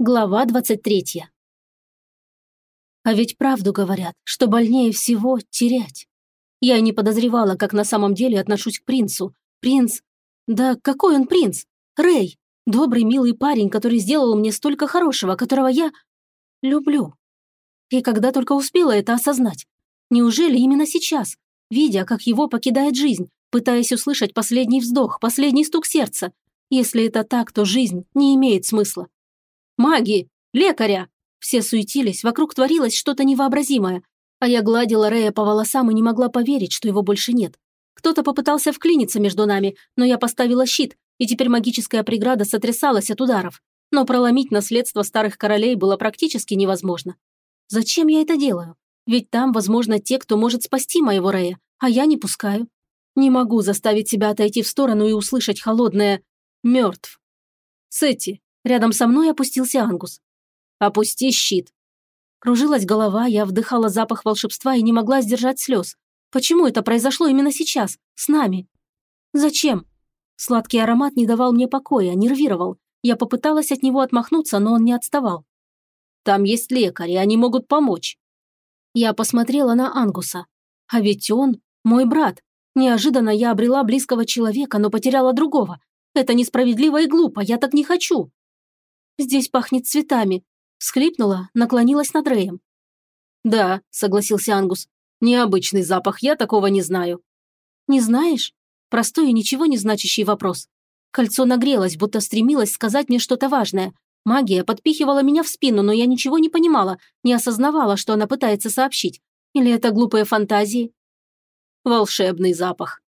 Глава 23. А ведь правду говорят, что больнее всего терять. Я не подозревала, как на самом деле отношусь к принцу. Принц... Да какой он принц? Рэй. Добрый, милый парень, который сделал мне столько хорошего, которого я... люблю. И когда только успела это осознать. Неужели именно сейчас, видя, как его покидает жизнь, пытаясь услышать последний вздох, последний стук сердца, если это так, то жизнь не имеет смысла. Маги! Лекаря!» Все суетились, вокруг творилось что-то невообразимое, а я гладила Рея по волосам и не могла поверить, что его больше нет. Кто-то попытался вклиниться между нами, но я поставила щит, и теперь магическая преграда сотрясалась от ударов. Но проломить наследство старых королей было практически невозможно. Зачем я это делаю? Ведь там, возможно, те, кто может спасти моего Рея, а я не пускаю. Не могу заставить себя отойти в сторону и услышать холодное «мертв». «Сетти, Рядом со мной опустился Ангус. «Опусти щит!» Кружилась голова, я вдыхала запах волшебства и не могла сдержать слез. Почему это произошло именно сейчас, с нами? Зачем? Сладкий аромат не давал мне покоя, нервировал. Я попыталась от него отмахнуться, но он не отставал. «Там есть лекари, они могут помочь». Я посмотрела на Ангуса. А ведь он мой брат. Неожиданно я обрела близкого человека, но потеряла другого. Это несправедливо и глупо, я так не хочу. Здесь пахнет цветами», – всхлипнула, наклонилась над Рэем. «Да», – согласился Ангус. «Необычный запах, я такого не знаю». «Не знаешь?» Простой и ничего не значащий вопрос. Кольцо нагрелось, будто стремилось сказать мне что-то важное. Магия подпихивала меня в спину, но я ничего не понимала, не осознавала, что она пытается сообщить. Или это глупые фантазии? Волшебный запах.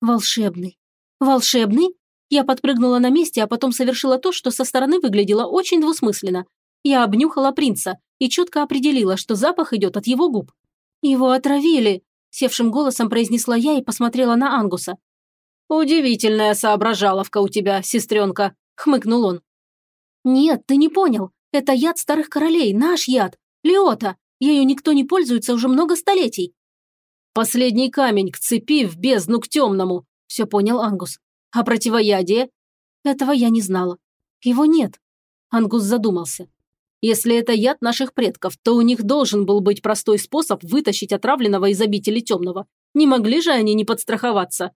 Волшебный. Волшебный? Я подпрыгнула на месте, а потом совершила то, что со стороны выглядело очень двусмысленно. Я обнюхала принца и четко определила, что запах идет от его губ. «Его отравили!» – севшим голосом произнесла я и посмотрела на Ангуса. «Удивительная соображаловка у тебя, сестренка», – хмыкнул он. «Нет, ты не понял. Это яд старых королей, наш яд. Леота. Ею никто не пользуется уже много столетий». «Последний камень к цепи в бездну к темному», – все понял Ангус. А противоядие? Этого я не знала. Его нет. Ангус задумался. Если это яд наших предков, то у них должен был быть простой способ вытащить отравленного из обители темного. Не могли же они не подстраховаться?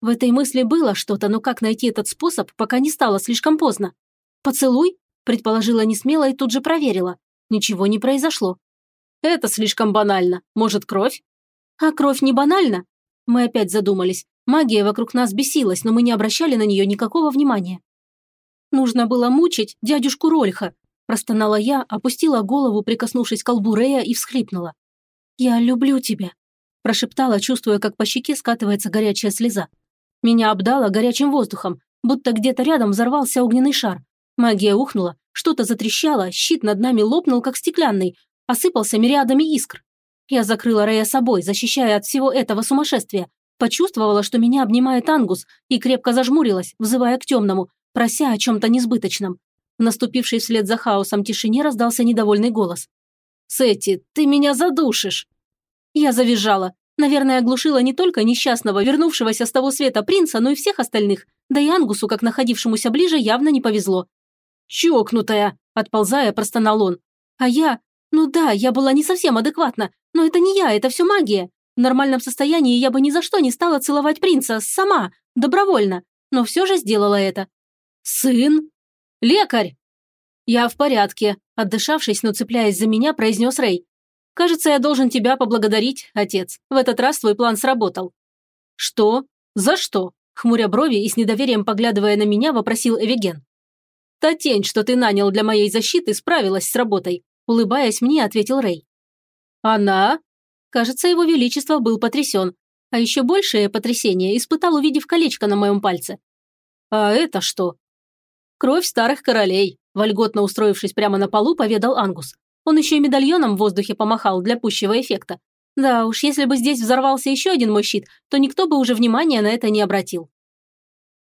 В этой мысли было что-то, но как найти этот способ, пока не стало слишком поздно. «Поцелуй?» – предположила несмело и тут же проверила. Ничего не произошло. «Это слишком банально. Может, кровь?» «А кровь не банальна?» Мы опять задумались. Магия вокруг нас бесилась, но мы не обращали на нее никакого внимания. «Нужно было мучить дядюшку Рольха», – простонала я, опустила голову, прикоснувшись к колбу Рея, и всхлипнула. «Я люблю тебя», – прошептала, чувствуя, как по щеке скатывается горячая слеза. Меня обдало горячим воздухом, будто где-то рядом взорвался огненный шар. Магия ухнула, что-то затрещало, щит над нами лопнул, как стеклянный, осыпался мириадами искр. Я закрыла Рея собой, защищая от всего этого сумасшествия, Почувствовала, что меня обнимает Ангус, и крепко зажмурилась, взывая к темному, прося о чем-то несбыточном. В наступившей вслед за хаосом тишине раздался недовольный голос. «Сетти, ты меня задушишь!» Я завизжала. Наверное, оглушила не только несчастного, вернувшегося с того света принца, но и всех остальных. Да и Ангусу, как находившемуся ближе, явно не повезло. «Чокнутая!» – отползая, простонал он. А я... Ну да, я была не совсем адекватна, но это не я, это все магия. В нормальном состоянии я бы ни за что не стала целовать принца сама, добровольно, но все же сделала это. «Сын? Лекарь!» «Я в порядке», – отдышавшись, но цепляясь за меня, произнес Рэй. «Кажется, я должен тебя поблагодарить, отец. В этот раз твой план сработал». «Что? За что?» – хмуря брови и с недоверием поглядывая на меня, вопросил Эвиген. «Та тень, что ты нанял для моей защиты, справилась с работой», – улыбаясь мне, ответил Рэй. «Она?» Кажется, его величество был потрясен. А еще большее потрясение испытал, увидев колечко на моем пальце. «А это что?» «Кровь старых королей», – вольготно устроившись прямо на полу, поведал Ангус. Он еще и медальоном в воздухе помахал для пущего эффекта. Да уж, если бы здесь взорвался еще один мой щит, то никто бы уже внимания на это не обратил.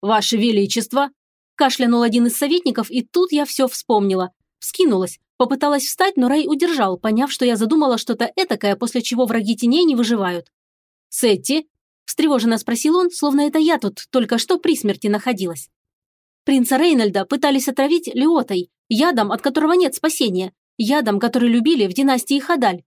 «Ваше Величество!» – кашлянул один из советников, и тут я все вспомнила. Вскинулась, Попыталась встать, но Рэй удержал, поняв, что я задумала что-то этакое, после чего враги теней не выживают. «Сетти?» – встревоженно спросил он, словно это я тут только что при смерти находилась. Принца Рейнольда пытались отравить Леотой. Ядом, от которого нет спасения. Ядом, который любили в династии Хадаль.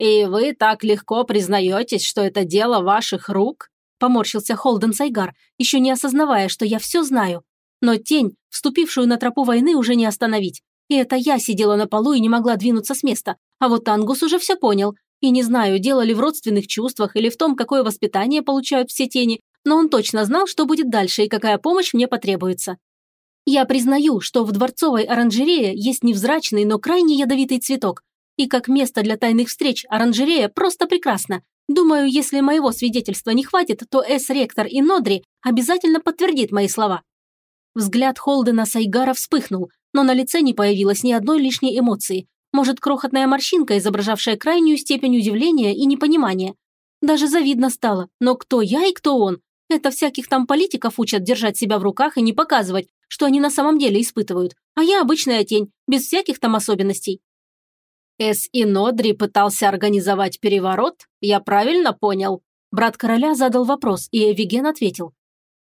«И вы так легко признаетесь, что это дело ваших рук?» Поморщился Холден Сайгар, еще не осознавая, что я все знаю. Но тень, вступившую на тропу войны, уже не остановить. И это я сидела на полу и не могла двинуться с места. А вот Ангус уже все понял. И не знаю, дело ли в родственных чувствах или в том, какое воспитание получают все тени, но он точно знал, что будет дальше и какая помощь мне потребуется. Я признаю, что в дворцовой оранжерее есть невзрачный, но крайне ядовитый цветок. И как место для тайных встреч оранжерея просто прекрасна. Думаю, если моего свидетельства не хватит, то С-ректор и Нодри обязательно подтвердит мои слова. Взгляд Холдена Сайгара вспыхнул, но на лице не появилось ни одной лишней эмоции. Может, крохотная морщинка, изображавшая крайнюю степень удивления и непонимания. Даже завидно стало, но кто я и кто он? Это всяких там политиков учат держать себя в руках и не показывать, что они на самом деле испытывают, а я обычная тень, без всяких там особенностей. Эс и Нодри пытался организовать переворот, я правильно понял? Брат короля задал вопрос, и Эвиген ответил.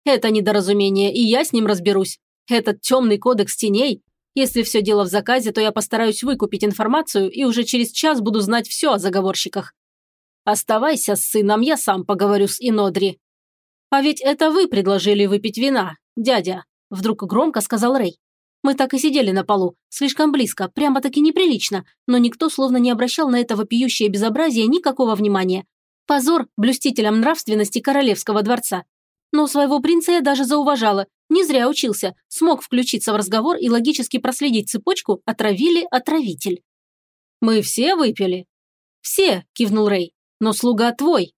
Это недоразумение, и я с ним разберусь. Этот темный кодекс теней. Если все дело в заказе, то я постараюсь выкупить информацию и уже через час буду знать все о заговорщиках. Оставайся с сыном, я сам поговорю с Инодри. А ведь это вы предложили выпить вина, дядя. Вдруг громко сказал Рэй. Мы так и сидели на полу, слишком близко, прямо-таки неприлично, но никто словно не обращал на это вопиющее безобразие никакого внимания. Позор блюстителям нравственности королевского дворца. Но своего принца я даже зауважала, не зря учился, смог включиться в разговор и логически проследить цепочку «отравили-отравитель». «Мы все выпили?» «Все», – кивнул Рэй, – «но слуга твой».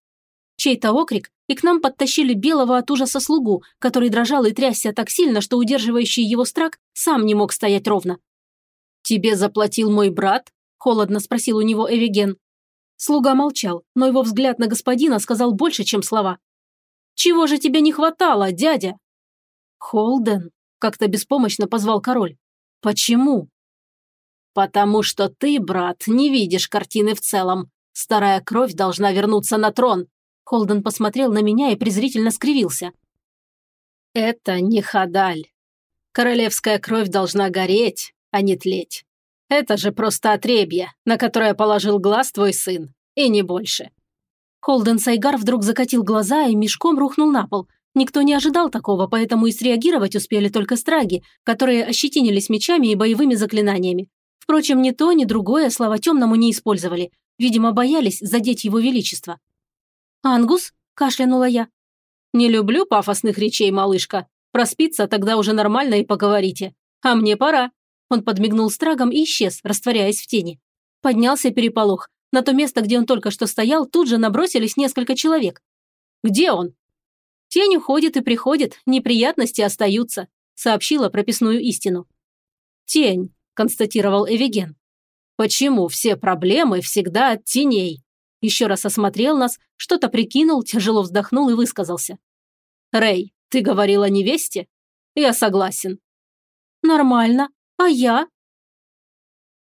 Чей-то окрик, и к нам подтащили белого от ужаса слугу, который дрожал и трясся так сильно, что удерживающий его страк сам не мог стоять ровно. «Тебе заплатил мой брат?» – холодно спросил у него Эвиген. Слуга молчал, но его взгляд на господина сказал больше, чем слова. «Чего же тебе не хватало, дядя?» «Холден», – как-то беспомощно позвал король. «Почему?» «Потому что ты, брат, не видишь картины в целом. Старая кровь должна вернуться на трон. Холден посмотрел на меня и презрительно скривился. «Это не Хадаль. Королевская кровь должна гореть, а не тлеть. Это же просто отребье, на которое положил глаз твой сын, и не больше». Холден Сайгар вдруг закатил глаза и мешком рухнул на пол. Никто не ожидал такого, поэтому и среагировать успели только страги, которые ощетинились мечами и боевыми заклинаниями. Впрочем, ни то, ни другое слова темному не использовали. Видимо, боялись задеть его величество. «Ангус?» – кашлянула я. «Не люблю пафосных речей, малышка. Проспится, тогда уже нормально и поговорите. А мне пора». Он подмигнул страгом и исчез, растворяясь в тени. Поднялся переполох. На то место, где он только что стоял, тут же набросились несколько человек. «Где он?» «Тень уходит и приходит, неприятности остаются», сообщила прописную истину. «Тень», констатировал Эвиген. «Почему все проблемы всегда от теней?» Еще раз осмотрел нас, что-то прикинул, тяжело вздохнул и высказался. «Рэй, ты говорила невесте?» «Я согласен». «Нормально. А я?»